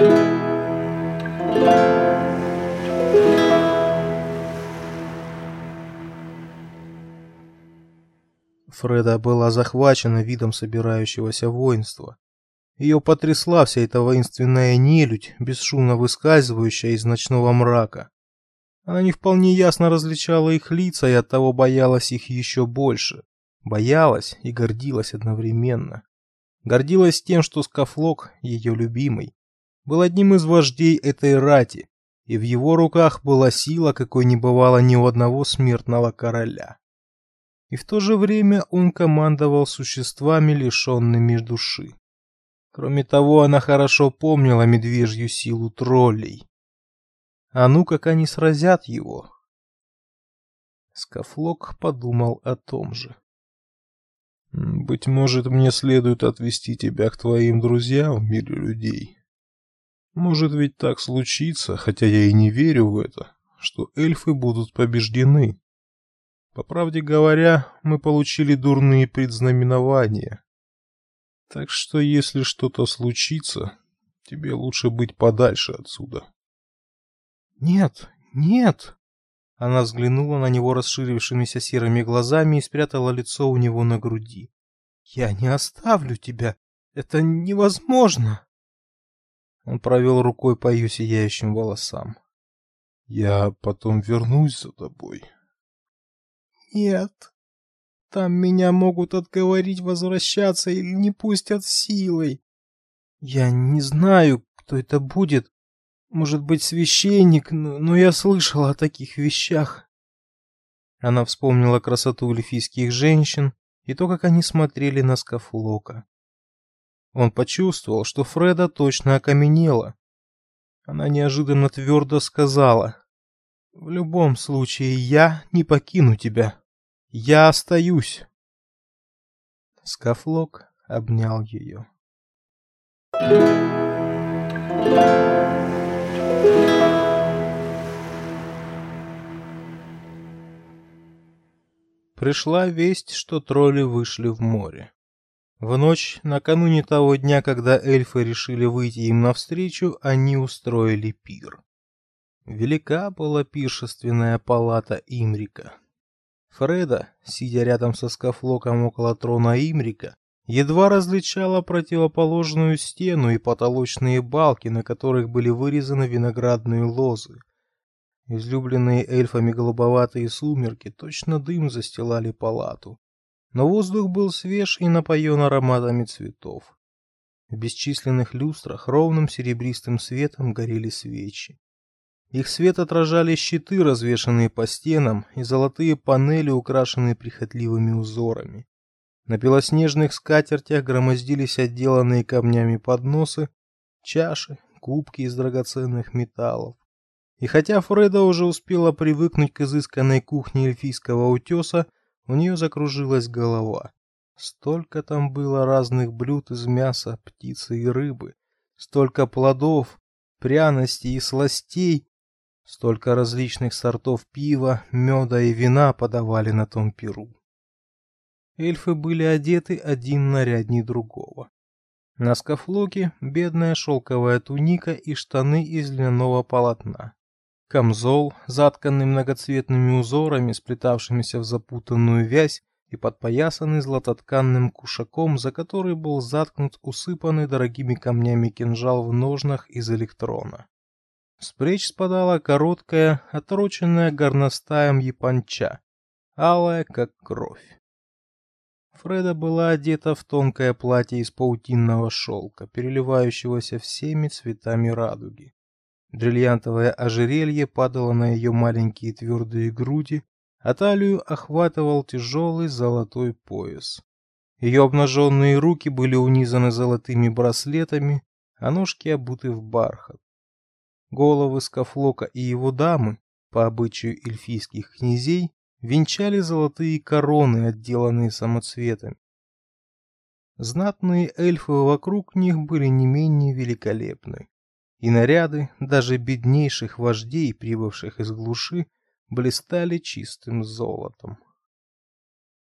Фреда была захвачена видом собирающегося воинства. Ее потрясла вся эта воинственная нелюдь, бесшумно выскальзывающая из ночного мрака. Она не вполне ясно различала их лица и оттого боялась их еще больше. Боялась и гордилась одновременно. Гордилась тем, что Скафлок, ее любимый, был одним из вождей этой рати, и в его руках была сила, какой не бывало ни у одного смертного короля. И в то же время он командовал существами, лишенными души. Кроме того, она хорошо помнила медвежью силу троллей. А ну как они сразят его. Скафлок подумал о том же. Быть может, мне следует отвести тебя к твоим друзьям в мире людей. Может ведь так случится, хотя я и не верю в это, что эльфы будут побеждены. По правде говоря, мы получили дурные предзнаменования. Так что если что-то случится, тебе лучше быть подальше отсюда. Нет, нет. Она взглянула на него расширившимися серыми глазами и спрятала лицо у него на груди. Я не оставлю тебя. Это невозможно. Он провел рукой по ее сияющим волосам. Я потом вернусь за тобой. Нет. Там меня могут отговорить возвращаться или не пустят силой. Я не знаю, кто это будет. Может быть, священник, но, я слышала о таких вещах. Она вспомнила красоту эльфийских женщин и то, как они смотрели на Скафлока. Он почувствовал, что Фреда точно окаменела. Она неожиданно твердо сказала: "В любом случае я не покину тебя. Я остаюсь". Скафлок обнял ее. Пришла весть, что тролли вышли в море. В ночь, накануне того дня, когда эльфы решили выйти им навстречу, они устроили пир. Велика была пиршественная палата Имрика. Фреда, сидя рядом со скафлоком около трона Имрика, едва различала противоположную стену и потолочные балки, на которых были вырезаны виноградные лозы. Излюбленные эльфами голубоватые сумерки точно дым застилали палату, но воздух был свеж и напоен ароматами цветов. В бесчисленных люстрах ровным серебристым светом горели свечи. Их свет отражали щиты, развешанные по стенам, и золотые панели, украшенные прихотливыми узорами. На белоснежных скатертях громоздились отделанные камнями подносы, чаши, кубки из драгоценных металлов. И хотя Фреда уже успела привыкнуть к изысканной кухне эльфийского утеса, у нее закружилась голова. Столько там было разных блюд из мяса, птицы и рыбы, столько плодов, пряностей и сластей, столько различных сортов пива, меда и вина подавали на том пиру. Эльфы были одеты один нарядней другого. На скафлоке бедная шелковая туника и штаны из льняного полотна. Камзол, затканный многоцветными узорами, сплетавшимися в запутанную вязь, и подпоясанный златотканным кушаком, за который был заткнут усыпанный дорогими камнями кинжал в ножнах из электрона. С плеч спадала короткая, отороченная горностаем японча, алая, как кровь. Фреда была одета в тонкое платье из паутинного шелка, переливающегося всеми цветами радуги. Бриллиантовое ожерелье падало на ее маленькие твердые груди, а талию охватывал тяжелый золотой пояс. Ее обнаженные руки были унизаны золотыми браслетами, а ножки обуты в бархат. Головы Скафлока и его дамы, по обычаю эльфийских князей, венчали золотые короны, отделанные самоцветами. Знатные эльфы вокруг них были не менее великолепны, и наряды даже беднейших вождей, прибывших из глуши, блистали чистым золотом.